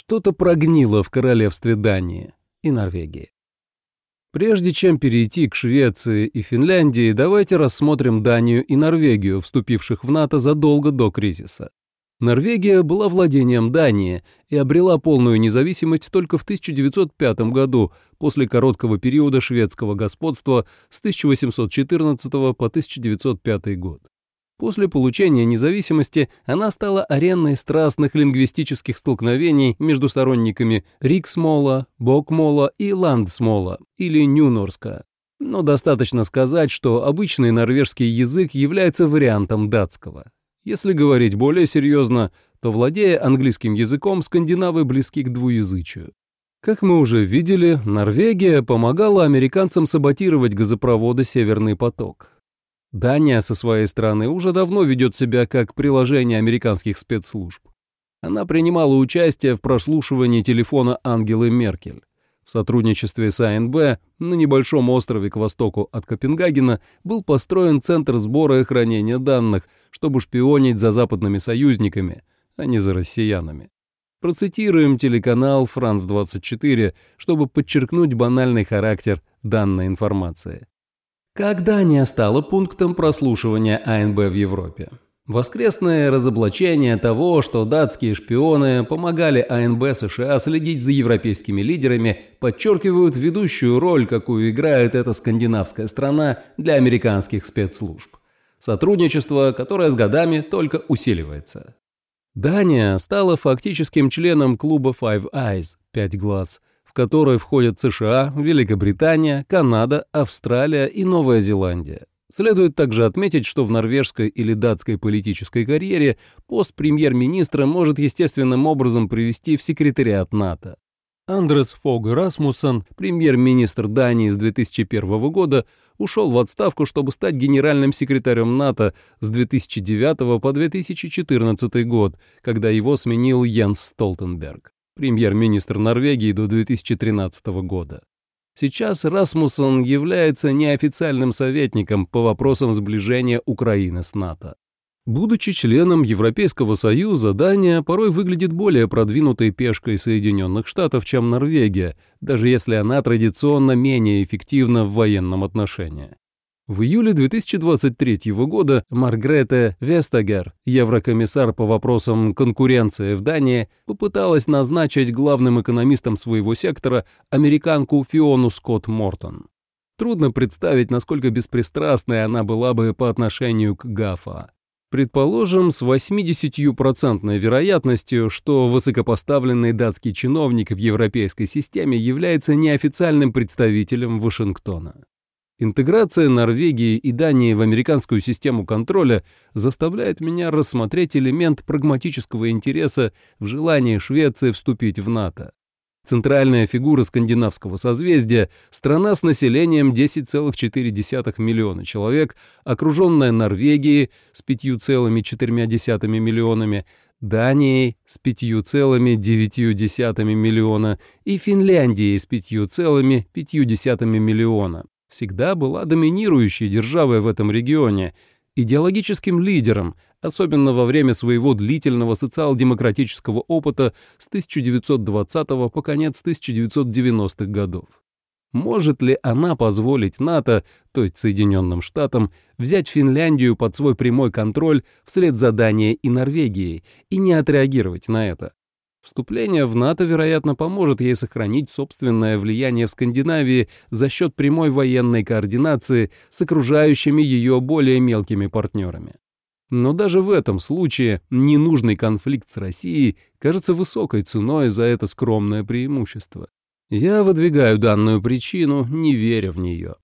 Что-то прогнило в королевстве Дании и Норвегии. Прежде чем перейти к Швеции и Финляндии, давайте рассмотрим Данию и Норвегию, вступивших в НАТО задолго до кризиса. Норвегия была владением Дании и обрела полную независимость только в 1905 году, после короткого периода шведского господства с 1814 по 1905 год. После получения независимости она стала ареной страстных лингвистических столкновений между сторонниками Риксмола, Бокмола и Ландсмола, или Нюнорска. Но достаточно сказать, что обычный норвежский язык является вариантом датского. Если говорить более серьезно, то, владея английским языком, скандинавы близки к двуязычию. Как мы уже видели, Норвегия помогала американцам саботировать газопроводы «Северный поток». Дания со своей стороны уже давно ведет себя как приложение американских спецслужб. Она принимала участие в прослушивании телефона Ангелы Меркель. В сотрудничестве с АНБ на небольшом острове к востоку от Копенгагена был построен центр сбора и хранения данных, чтобы шпионить за западными союзниками, а не за россиянами. Процитируем телеканал «Франц-24», чтобы подчеркнуть банальный характер данной информации. Как Дания стала пунктом прослушивания АНБ в Европе? Воскресное разоблачение того, что датские шпионы помогали АНБ США следить за европейскими лидерами, подчеркивают ведущую роль, какую играет эта скандинавская страна для американских спецслужб. Сотрудничество, которое с годами только усиливается. Дания стала фактическим членом клуба Five Eyes – «Пять глаз», в который входят США, Великобритания, Канада, Австралия и Новая Зеландия. Следует также отметить, что в норвежской или датской политической карьере пост премьер-министра может естественным образом привести в секретариат НАТО. Андрес Фог Расмуссен, премьер-министр Дании с 2001 года, ушел в отставку, чтобы стать генеральным секретарем НАТО с 2009 по 2014 год, когда его сменил Йенс Столтенберг, премьер-министр Норвегии до 2013 года. Сейчас Расмуссен является неофициальным советником по вопросам сближения Украины с НАТО. Будучи членом Европейского Союза, Дания порой выглядит более продвинутой пешкой Соединенных Штатов, чем Норвегия, даже если она традиционно менее эффективна в военном отношении. В июле 2023 года Маргрете Вестагер, еврокомиссар по вопросам конкуренции в Дании, попыталась назначить главным экономистом своего сектора американку Фиону Скотт Мортон. Трудно представить, насколько беспристрастной она была бы по отношению к ГАФА. Предположим, с 80% вероятностью, что высокопоставленный датский чиновник в европейской системе является неофициальным представителем Вашингтона. Интеграция Норвегии и Дании в американскую систему контроля заставляет меня рассмотреть элемент прагматического интереса в желании Швеции вступить в НАТО. Центральная фигура скандинавского созвездия – страна с населением 10,4 миллиона человек, окруженная Норвегией с 5,4 миллионами, Данией с 5,9 миллиона и Финляндией с 5,5 миллиона всегда была доминирующей державой в этом регионе, идеологическим лидером, особенно во время своего длительного социал-демократического опыта с 1920 по конец 1990-х годов. Может ли она позволить НАТО, то есть Соединенным Штатам, взять Финляндию под свой прямой контроль вслед за Данией и Норвегией и не отреагировать на это? Вступление в НАТО, вероятно, поможет ей сохранить собственное влияние в Скандинавии за счет прямой военной координации с окружающими ее более мелкими партнерами. Но даже в этом случае ненужный конфликт с Россией кажется высокой ценой за это скромное преимущество. Я выдвигаю данную причину, не веря в нее.